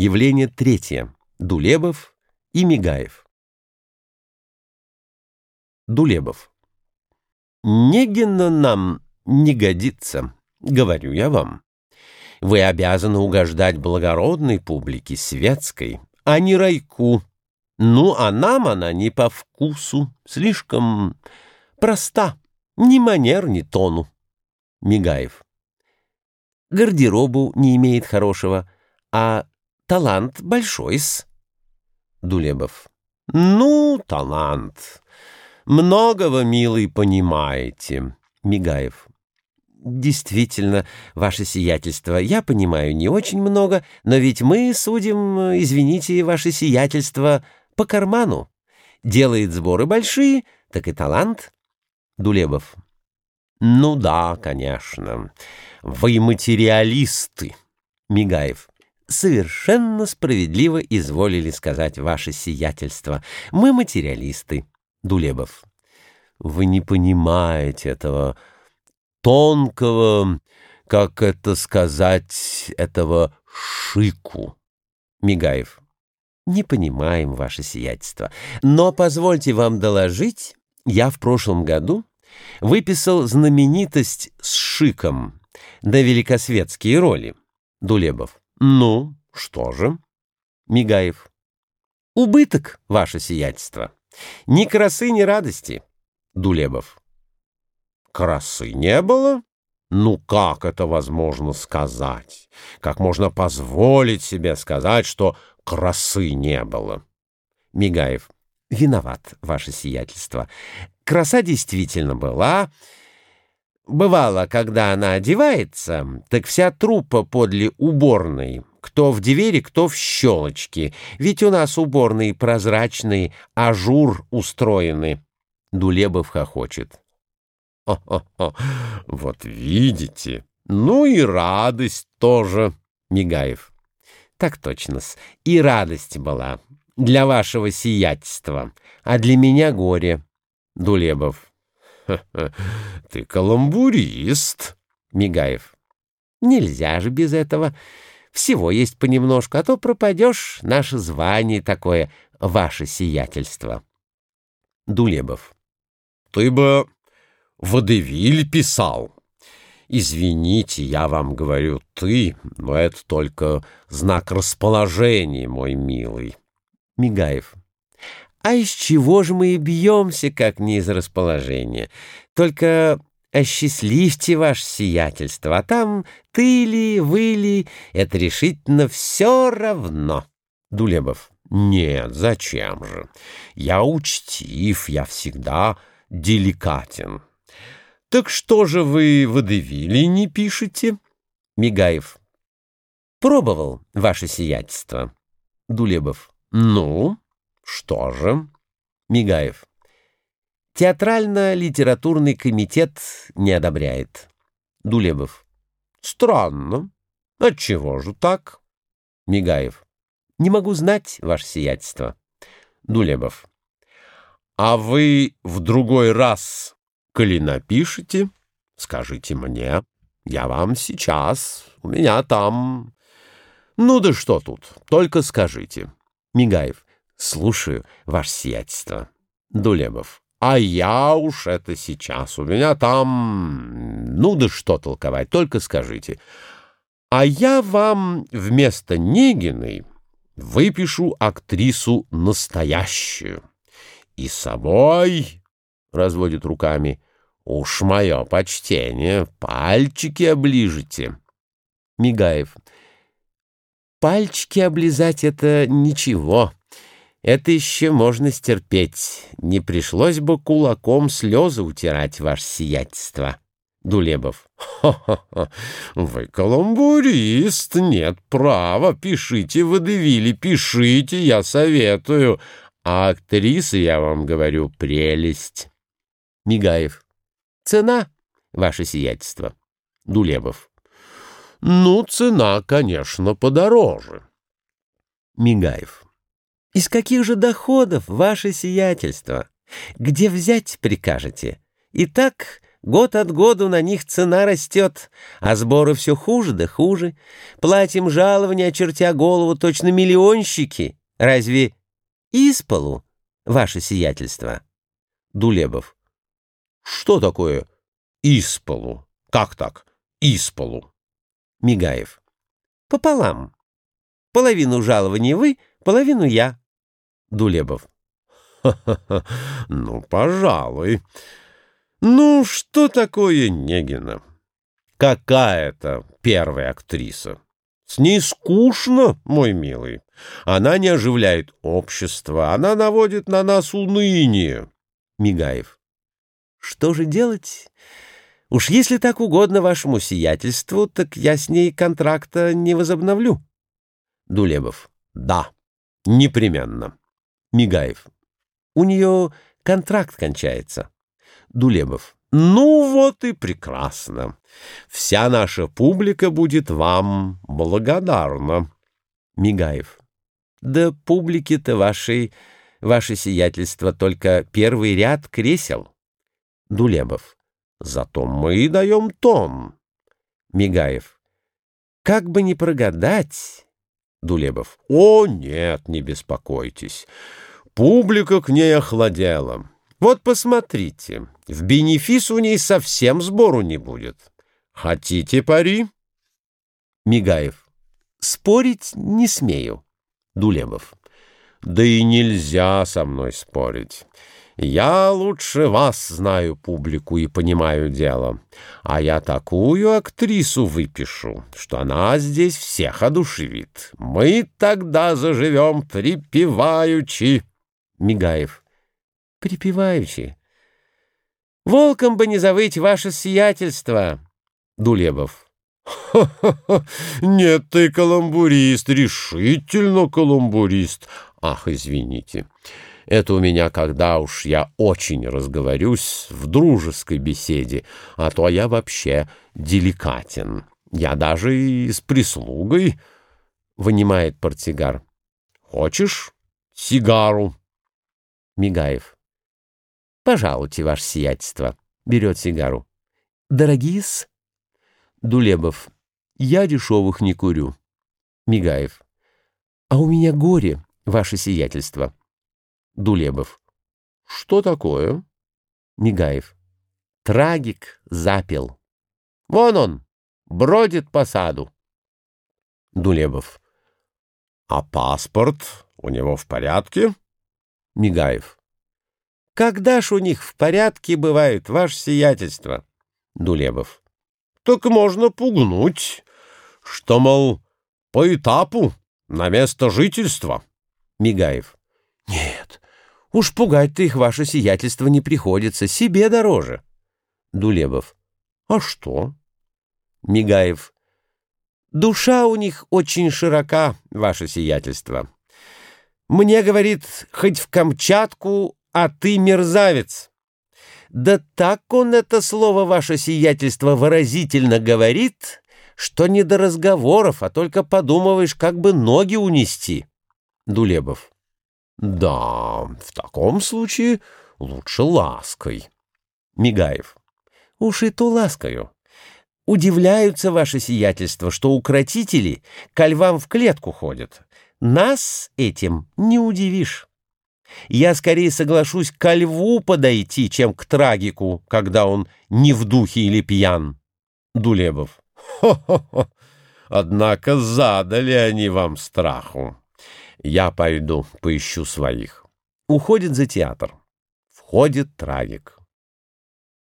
Явление третье. Дулебов и Мигаев. Дулебов. Негина нам не годится, говорю я вам. Вы обязаны угождать благородной публике, светской, а не райку. Ну, а нам она не по вкусу, слишком проста, ни манер, ни тону. Мигаев. Гардеробу не имеет хорошего, а талант большой-с. Дулебов. Ну, талант. Многого, милый, понимаете. Мигаев. Действительно, ваше сиятельство, я понимаю не очень много, но ведь мы судим, извините, ваше сиятельство, по карману. Делает сборы большие, так и талант. Дулебов. Ну да, конечно. Вы материалисты. Мигаев. Совершенно справедливо изволили сказать ваше сиятельство. Мы материалисты. Дулебов. Вы не понимаете этого тонкого, как это сказать, этого шику. Мигаев. Не понимаем ваше сиятельство. Но позвольте вам доложить, я в прошлом году выписал знаменитость с шиком на великосветские роли. Дулебов. Ну, что же? Мигаев. Убыток, ваше сиятельство. Ни красы, ни радости. Дулебов. Красы не было? Ну как это возможно сказать? Как можно позволить себе сказать, что красы не было? Мигаев. Виноват, ваше сиятельство. Краса действительно была. Бывало, когда она одевается, так вся трупа подле уборной, кто в двери, кто в щелочке. Ведь у нас уборные прозрачные, ажур устроены. Дулебов хохочет. Вот видите. Ну и радость тоже, Мигаев. Так точно-с, и радость была для вашего сиятельства, а для меня горе. Дулебов. Ты каламбурист. Мигаев. Нельзя же без этого. Всего есть понемножку, а то пропадешь, наше звание такое, ваше сиятельство. Дулебов. Ты бы Водевиль писал. Извините, я вам говорю «ты», но это только знак расположения, мой милый. Мигаев. А из чего же мы и бьемся, как не из расположения? Только осчастливьте ваше сиятельство, а там ты ли, вы ли, это решительно все равно. Дулебов. Нет, зачем же? Я учтив, я всегда деликатен. Так что же вы водевили не пишете? Мигаев. Пробовал, ваше сиятельство. Дулебов. Ну, что же? Мигаев. Театрально-литературный комитет не одобряет. Дулебов. Странно. Отчего же так? Мигаев. Не могу знать, ваше сиятельство. Дулебов. А вы в другой раз, коли напишите, скажите мне, я вам сейчас, у меня там... Ну да что тут, только скажите. Мигаев. Слушаю, ваше сиятельство. Дулебов. А я уж это сейчас. У меня там... Ну да что толковать, только скажите. А я вам вместо Негиной выпишу актрису настоящую. И собой, разводит руками, уж мое почтение, пальчики оближете. Мигаев. Пальчики облизать — это ничего. Это еще можно стерпеть. Не пришлось бы кулаком слезы утирать, ваше сиятельство. Дулебов. «Ха-ха-ха! Вы каламбурист! Нет права! Пишите, водевили, пишите, я советую! А актриса, я вам говорю, прелесть!» Мигаев. «Цена, ваше сиятельство!» Дулебов. «Ну, цена, конечно, подороже!» Мигаев. Из каких же доходов ваше сиятельство? Где взять прикажете? Итак, Год от году на них цена растет, а сборы все хуже да хуже. Платим жалования, очертя голову, точно миллионщики. Разве из полу, ваше сиятельство? Дулебов. Что такое из полу? Как так? Из полу? Мигаев. Пополам. Половину жалования вы, половину я. Дулебов. Ну, пожалуй. Ну, что такое Негина? Какая-то первая актриса. С ней скучно, мой милый. Она не оживляет общество, она наводит на нас уныние. Мигаев. Что же делать? Уж если так угодно вашему сиятельству, так я с ней контракта не возобновлю. Дулебов. Да, непременно. Мигаев. У нее контракт кончается. Дулебов. Ну вот и прекрасно. Вся наша публика будет вам благодарна. Мигаев. Да публики-то вашей, ваше сиятельство, только первый ряд кресел. Дулебов. Зато мы даем тон. Мигаев. Как бы не прогадать. Дулебов. О, нет, не беспокойтесь. Публика к ней охладела. Вот посмотрите, в бенефис у ней совсем сбору не будет. Хотите пари? Мигаев. Спорить не смею. Дулебов. Да и нельзя со мной спорить. Я лучше вас знаю публику и понимаю дело. А я такую актрису выпишу, что она здесь всех одушевит. Мы тогда заживем припеваючи. Мигаев припеваючи. «Волком бы не завыть ваше сиятельство!» Дулебов. «Ха-ха-ха! Нет, ты каламбурист, решительно каламбурист! Ах, извините, это у меня, когда уж я очень разговорюсь в дружеской беседе, а то я вообще деликатен. Я даже и с прислугой...» Вынимает портсигар. «Хочешь сигару?» Мигаев. Пожалуйте, ваше сиятельство. Берет сигару. Дорогие-с? Дулебов. Я дешевых не курю. Мигаев. А у меня горе, ваше сиятельство. Дулебов. Что такое? Мигаев. Трагик запел. Вон он, бродит по саду. Дулебов. А паспорт у него в порядке? Мигаев. Когда ж у них в порядке бывает ваше сиятельство? Дулебов. Так можно пугнуть, что, мол, по этапу на место жительства. Мигаев. Уж пугать-то их ваше сиятельство не приходится, себе дороже. Дулебов. А что? Мигаев. Душа у них очень широка, ваше сиятельство. Мне, говорит, хоть в Камчатку, а ты мерзавец. Да так он это слово, ваше сиятельство, выразительно говорит, что не до разговоров, а только подумываешь, как бы ноги унести. Дулебов. Да, в таком случае лучше лаской. Мигаев. Уж и то ласкаю. Удивляются ваше сиятельство, что укротители ко львам в клетку ходят. Нас этим не удивишь. Я скорее соглашусь ко льву подойти, чем к трагику, когда он не в духе или пьян. Дулебов. Хо-хо-хо. Однако задали они вам страху. Я пойду поищу своих. Уходит за театр. Входит трагик.